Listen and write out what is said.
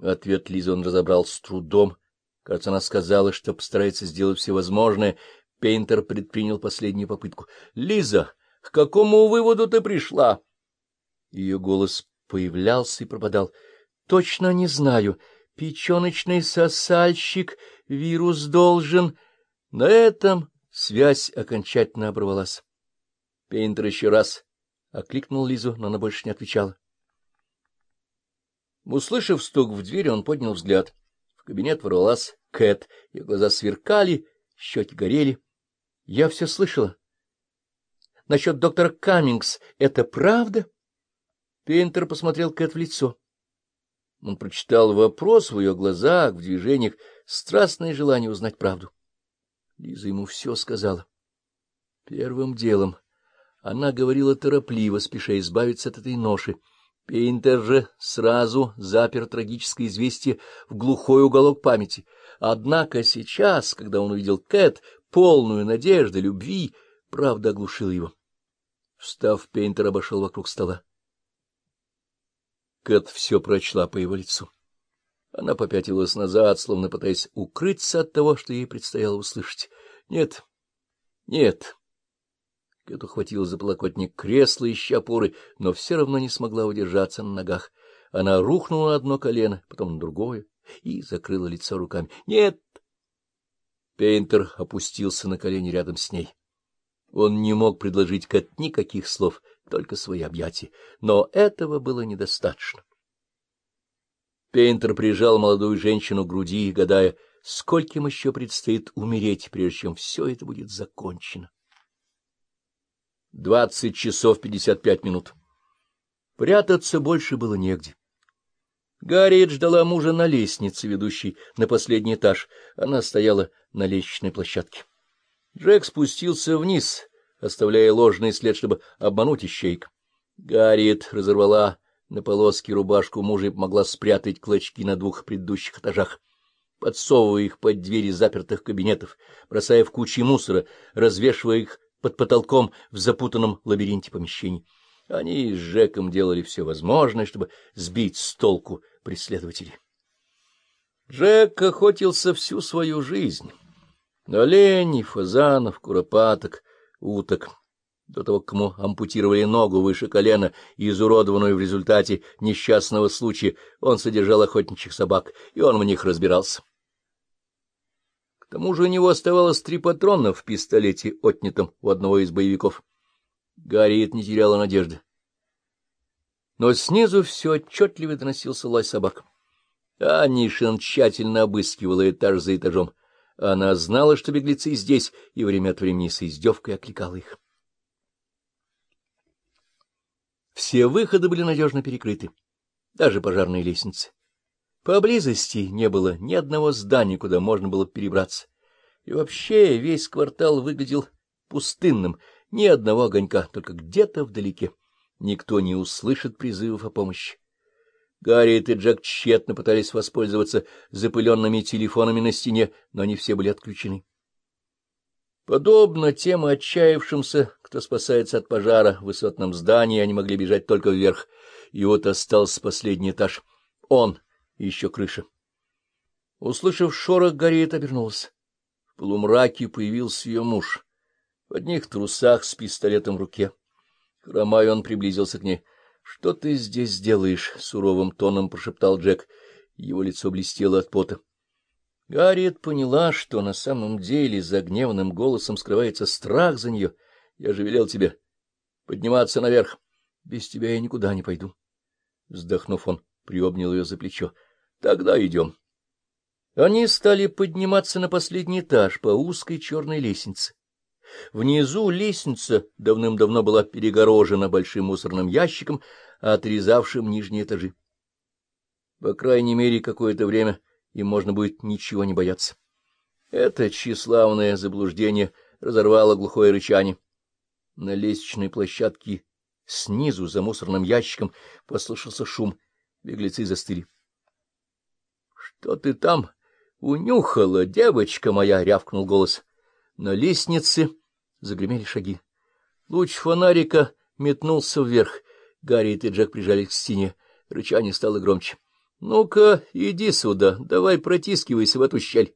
Ответ Лизы он разобрал с трудом. Кажется, она сказала, что постарается сделать все возможное. Пейнтер предпринял последнюю попытку. — Лиза, к какому выводу ты пришла? Ее голос появлялся и пропадал. — Точно не знаю. Печеночный сосальщик, вирус должен... На этом связь окончательно оборвалась. Пейнтер еще раз окликнул Лизу, но она больше не отвечала. Услышав стук в дверь, он поднял взгляд. В кабинет ворвалась Кэт, ее глаза сверкали, щеки горели. — Я все слышала. — Насчет доктора Каммингс это правда? Пейнтер посмотрел Кэт в лицо. Он прочитал вопрос в ее глазах, в движениях, страстное желание узнать правду. Лиза ему все сказала. Первым делом она говорила торопливо, спеша избавиться от этой ноши. Пейнтер же сразу запер трагическое известие в глухой уголок памяти. Однако сейчас, когда он увидел Кэт, полную надежды, любви, правда оглушила его. Встав, Пейнтер обошел вокруг стола. Кэт все прочла по его лицу. Она попятилась назад, словно пытаясь укрыться от того, что ей предстояло услышать. — Нет, нет, Кэт ухватила за полокотник кресла, ища опоры, но все равно не смогла удержаться на ногах. Она рухнула на одно колено, потом на другое и закрыла лицо руками. — Нет! Пейнтер опустился на колени рядом с ней. Он не мог предложить Кэт никаких слов, только свои объятия, но этого было недостаточно. Пейнтер прижал молодую женщину к груди, гадая, скольким еще предстоит умереть, прежде чем все это будет закончено. Двадцать часов пятьдесят пять минут. Прятаться больше было негде. Гарриет ждала мужа на лестнице, ведущей на последний этаж. Она стояла на лестничной площадке. Джек спустился вниз, оставляя ложный след, чтобы обмануть ищейк. Гарриет разорвала на полоски рубашку мужа и могла спрятать клочки на двух предыдущих этажах, подсовывая их под двери запертых кабинетов, бросая в кучи мусора, развешивая их под потолком в запутанном лабиринте помещений. Они с Жеком делали все возможное, чтобы сбить с толку преследователей. Джек охотился всю свою жизнь. Оленей, фазанов, куропаток, уток. До того, кому ампутировали ногу выше колена, изуродованную в результате несчастного случая, он содержал охотничьих собак, и он в них разбирался. К тому же у него оставалось три патрона в пистолете, отнятом у одного из боевиков. Гарриет не теряла надежды. Но снизу все отчетливо доносился лай собак. Анишин тщательно обыскивала этаж за этажом. Она знала, что беглецы здесь, и время от времени с издевкой окликала их. Все выходы были надежно перекрыты, даже пожарные лестницы. Поблизости не было ни одного здания, куда можно было перебраться. И вообще весь квартал выглядел пустынным, ни одного огонька, только где-то вдалеке. Никто не услышит призывов о помощи. Гарриет и Джек тщетно пытались воспользоваться запыленными телефонами на стене, но они все были отключены. Подобно тем отчаявшимся, кто спасается от пожара в высотном здании, они могли бежать только вверх, и вот остался последний этаж. Он и еще крыша. Услышав шорох, Гарриет обернулась. В полумраке появился ее муж. В одних трусах с пистолетом в руке. Хромая, он приблизился к ней. — Что ты здесь делаешь? — суровым тоном прошептал Джек. Его лицо блестело от пота. Гарриет поняла, что на самом деле за гневным голосом скрывается страх за нее. Я же велел тебе подниматься наверх. Без тебя я никуда не пойду. Вздохнув, он приобнял ее за плечо. — Тогда идем. Они стали подниматься на последний этаж по узкой черной лестнице. Внизу лестница давным-давно была перегорожена большим мусорным ящиком, отрезавшим нижние этажи. По крайней мере, какое-то время им можно будет ничего не бояться. Это тщеславное заблуждение разорвало глухое рычание. На лестничной площадке снизу, за мусорным ящиком, послышался шум. Беглецы застыли. — Что ты там унюхала, девочка моя? — рявкнул голос. На лестнице загремели шаги. Луч фонарика метнулся вверх. Гарри и Джек прижались к стене. Рычание стало громче. — Ну-ка, иди сюда, давай протискивайся в эту щель.